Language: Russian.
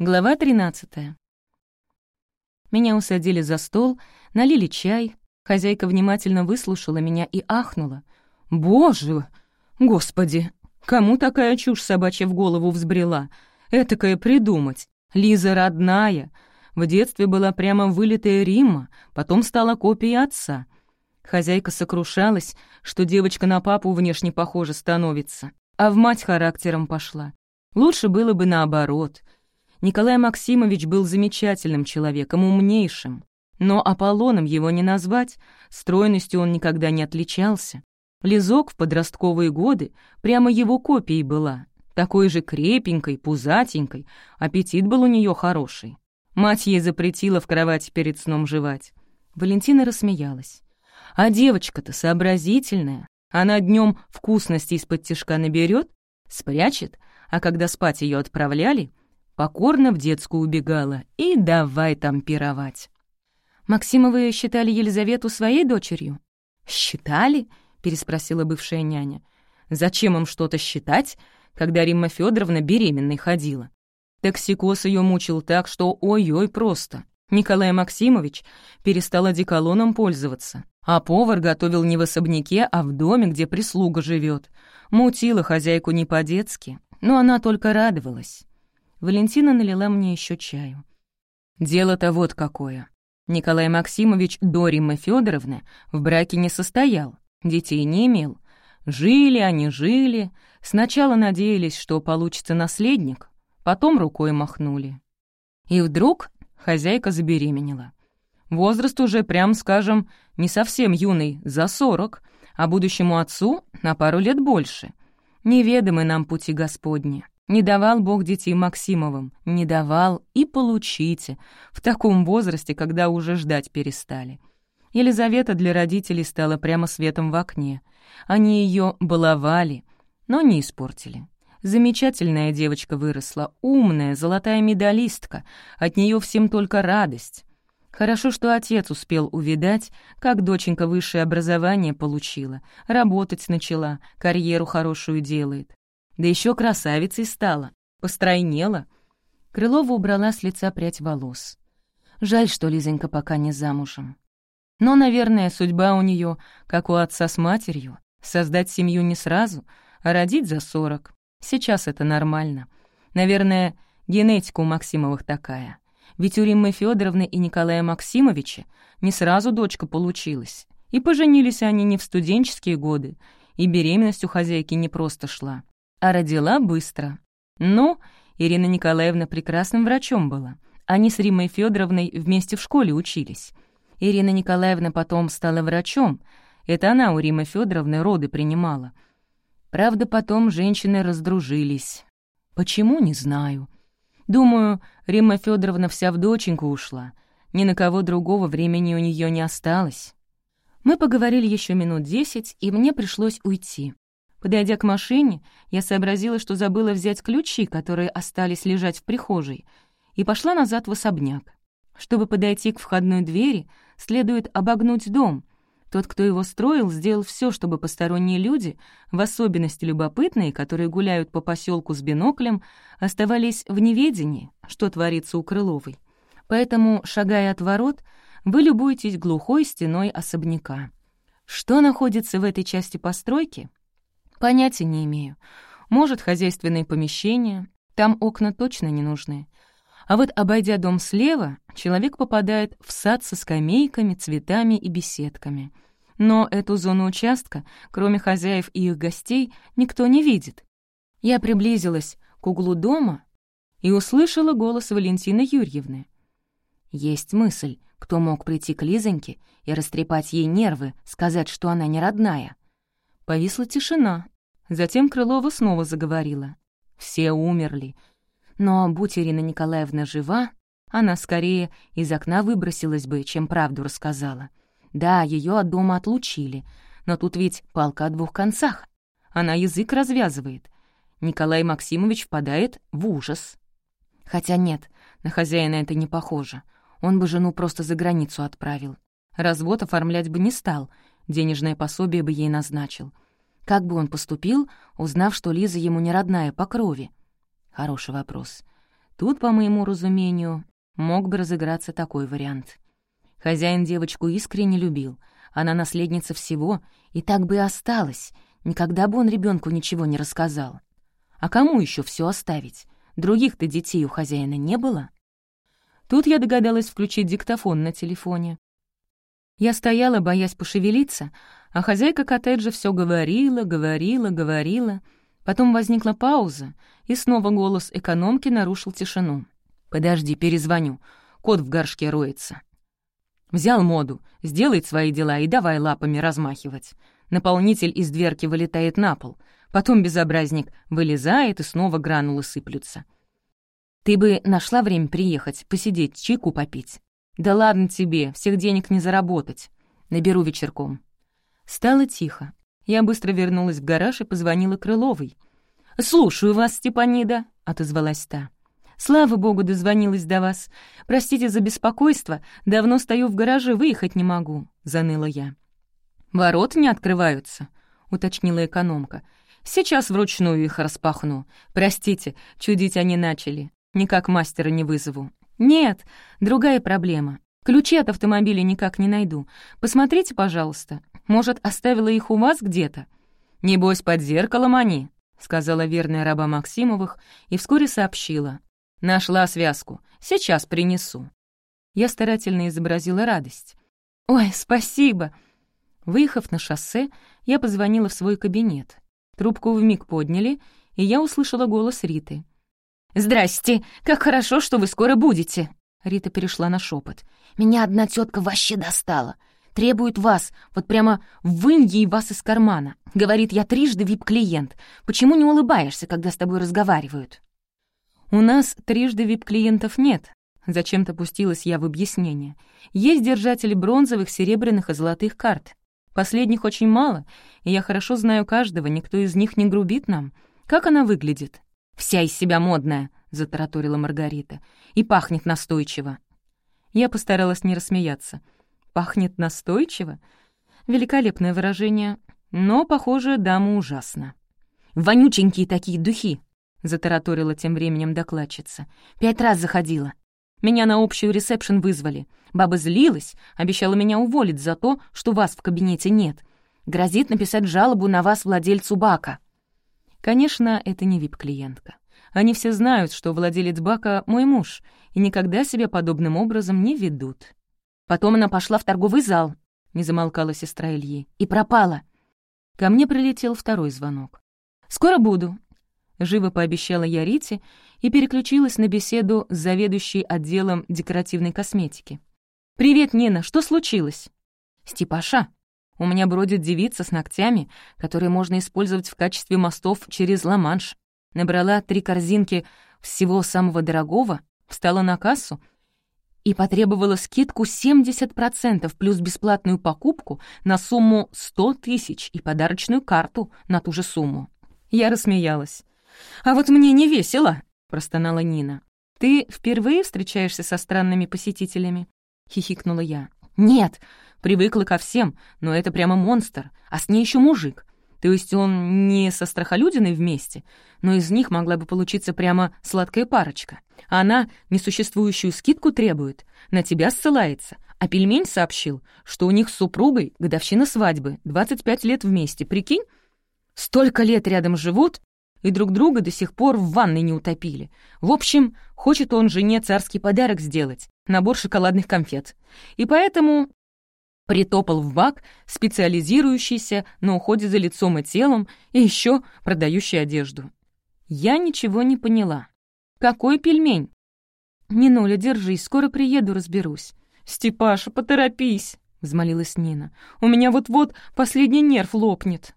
Глава 13. Меня усадили за стол, налили чай. Хозяйка внимательно выслушала меня и ахнула. «Боже! Господи! Кому такая чушь собачья в голову взбрела? Этакое придумать! Лиза родная! В детстве была прямо вылитая Римма, потом стала копией отца. Хозяйка сокрушалась, что девочка на папу внешне похожа становится, а в мать характером пошла. Лучше было бы наоборот — Николай Максимович был замечательным человеком, умнейшим. Но Аполлоном его не назвать, стройностью он никогда не отличался. Лизок в подростковые годы прямо его копией была, такой же крепенькой, пузатенькой, аппетит был у нее хороший. Мать ей запретила в кровати перед сном жевать. Валентина рассмеялась. А девочка-то сообразительная. Она днем вкусности из-под тишка наберет, спрячет, а когда спать ее отправляли, покорно в детскую убегала и давай там пировать. «Максимовы считали Елизавету своей дочерью?» «Считали?» — переспросила бывшая няня. «Зачем им что-то считать, когда Римма Федоровна беременной ходила? Токсикоз ее мучил так, что ой-ой просто. Николай Максимович перестал одеколоном пользоваться, а повар готовил не в особняке, а в доме, где прислуга живет. Мутила хозяйку не по-детски, но она только радовалась. Валентина налила мне еще чаю. Дело-то вот какое. Николай Максимович до Риммы Фёдоровны в браке не состоял, детей не имел. Жили они, жили. Сначала надеялись, что получится наследник, потом рукой махнули. И вдруг хозяйка забеременела. Возраст уже, прям скажем, не совсем юный, за сорок, а будущему отцу на пару лет больше. Неведомы нам пути Господни. Не давал Бог детей Максимовым, не давал и получите, в таком возрасте, когда уже ждать перестали. Елизавета для родителей стала прямо светом в окне. Они ее баловали, но не испортили. Замечательная девочка выросла, умная, золотая медалистка, от нее всем только радость. Хорошо, что отец успел увидать, как доченька высшее образование получила, работать начала, карьеру хорошую делает. Да еще красавицей стала, постройнела. Крылова убрала с лица прядь волос. Жаль, что Лизонька пока не замужем. Но, наверное, судьба у нее, как у отца с матерью, создать семью не сразу, а родить за сорок. Сейчас это нормально. Наверное, генетика у Максимовых такая. Ведь у Риммы Федоровны и Николая Максимовича не сразу дочка получилась. И поженились они не в студенческие годы, и беременность у хозяйки не просто шла а родила быстро. Ну, Ирина Николаевна прекрасным врачом была. Они с Римой Федоровной вместе в школе учились. Ирина Николаевна потом стала врачом. Это она у Римы Федоровны роды принимала. Правда, потом женщины раздружились. Почему, не знаю. Думаю, Римма Федоровна вся в доченьку ушла. Ни на кого другого времени у нее не осталось. Мы поговорили еще минут десять, и мне пришлось уйти. Подойдя к машине, я сообразила, что забыла взять ключи, которые остались лежать в прихожей, и пошла назад в особняк. Чтобы подойти к входной двери, следует обогнуть дом. Тот, кто его строил, сделал все, чтобы посторонние люди, в особенности любопытные, которые гуляют по поселку с биноклем, оставались в неведении, что творится у Крыловой. Поэтому, шагая от ворот, вы любуетесь глухой стеной особняка. Что находится в этой части постройки, Понятия не имею. Может, хозяйственные помещения. Там окна точно не нужны. А вот, обойдя дом слева, человек попадает в сад со скамейками, цветами и беседками. Но эту зону участка, кроме хозяев и их гостей, никто не видит. Я приблизилась к углу дома и услышала голос Валентины Юрьевны. Есть мысль, кто мог прийти к Лизоньке и растрепать ей нервы, сказать, что она не родная. Повисла тишина. Затем Крылова снова заговорила. Все умерли. Но будь Ирина Николаевна жива, она скорее из окна выбросилась бы, чем правду рассказала. Да, ее от дома отлучили, но тут ведь палка о двух концах. Она язык развязывает. Николай Максимович впадает в ужас. Хотя нет, на хозяина это не похоже. Он бы жену просто за границу отправил. Развод оформлять бы не стал — денежное пособие бы ей назначил. Как бы он поступил, узнав, что Лиза ему не родная по крови? Хороший вопрос. Тут, по моему разумению, мог бы разыграться такой вариант. Хозяин девочку искренне любил. Она наследница всего, и так бы и осталась. Никогда бы он ребенку ничего не рассказал. А кому еще все оставить? Других-то детей у хозяина не было. Тут я догадалась включить диктофон на телефоне. Я стояла, боясь пошевелиться, а хозяйка коттеджа все говорила, говорила, говорила. Потом возникла пауза, и снова голос экономки нарушил тишину. «Подожди, перезвоню. Кот в горшке роется». Взял моду, сделает свои дела и давай лапами размахивать. Наполнитель из дверки вылетает на пол. Потом безобразник вылезает, и снова гранулы сыплются. «Ты бы нашла время приехать, посидеть, чайку попить?» «Да ладно тебе, всех денег не заработать. Наберу вечерком». Стало тихо. Я быстро вернулась в гараж и позвонила Крыловой. «Слушаю вас, Степанида», — отозвалась та. «Слава богу, дозвонилась до вас. Простите за беспокойство, давно стою в гараже, выехать не могу», — заныла я. «Ворота не открываются», — уточнила экономка. «Сейчас вручную их распахну. Простите, чудить они начали. Никак мастера не вызову. «Нет, другая проблема. Ключи от автомобиля никак не найду. Посмотрите, пожалуйста. Может, оставила их у вас где-то?» «Небось, под зеркалом они», — сказала верная раба Максимовых и вскоре сообщила. «Нашла связку. Сейчас принесу». Я старательно изобразила радость. «Ой, спасибо!» Выехав на шоссе, я позвонила в свой кабинет. Трубку вмиг подняли, и я услышала голос Риты. «Здрасте! Как хорошо, что вы скоро будете!» Рита перешла на шепот. «Меня одна тетка вообще достала. Требует вас, вот прямо вынь ей вас из кармана. Говорит, я трижды вип-клиент. Почему не улыбаешься, когда с тобой разговаривают?» «У нас трижды вип-клиентов нет», — зачем-то пустилась я в объяснение. «Есть держатели бронзовых, серебряных и золотых карт. Последних очень мало, и я хорошо знаю каждого, никто из них не грубит нам. Как она выглядит?» «Вся из себя модная», — затараторила Маргарита. «И пахнет настойчиво». Я постаралась не рассмеяться. «Пахнет настойчиво?» Великолепное выражение, но, похоже, дама ужасно. «Вонюченькие такие духи», — затараторила тем временем докладчица. «Пять раз заходила. Меня на общую ресепшн вызвали. Баба злилась, обещала меня уволить за то, что вас в кабинете нет. Грозит написать жалобу на вас владельцу бака». Конечно, это не вип-клиентка. Они все знают, что владелец бака — мой муж, и никогда себя подобным образом не ведут. Потом она пошла в торговый зал, — не замолкала сестра Ильи, — и пропала. Ко мне прилетел второй звонок. «Скоро буду», — живо пообещала я Рите и переключилась на беседу с заведующей отделом декоративной косметики. «Привет, Нина, что случилось?» «Степаша, у меня бродит девица с ногтями, которые можно использовать в качестве мостов через Ла-Манш. Набрала три корзинки всего самого дорогого, встала на кассу и потребовала скидку 70% плюс бесплатную покупку на сумму 100 тысяч и подарочную карту на ту же сумму. Я рассмеялась. «А вот мне не весело», — простонала Нина. «Ты впервые встречаешься со странными посетителями?» — хихикнула я. «Нет, Привыкла ко всем, но это прямо монстр, а с ней еще мужик. То есть он не со страхолюдиной вместе, но из них могла бы получиться прямо сладкая парочка. Она несуществующую скидку требует, на тебя ссылается, а пельмень сообщил, что у них с супругой годовщина свадьбы, 25 лет вместе, прикинь? Столько лет рядом живут, и друг друга до сих пор в ванной не утопили. В общем, хочет он жене царский подарок сделать, набор шоколадных конфет. И поэтому Притопал в бак, специализирующийся на уходе за лицом и телом и еще продающий одежду. Я ничего не поняла. «Какой пельмень?» «Не, Нуля, держись, скоро приеду, разберусь». «Степаша, поторопись!» — взмолилась Нина. «У меня вот-вот последний нерв лопнет».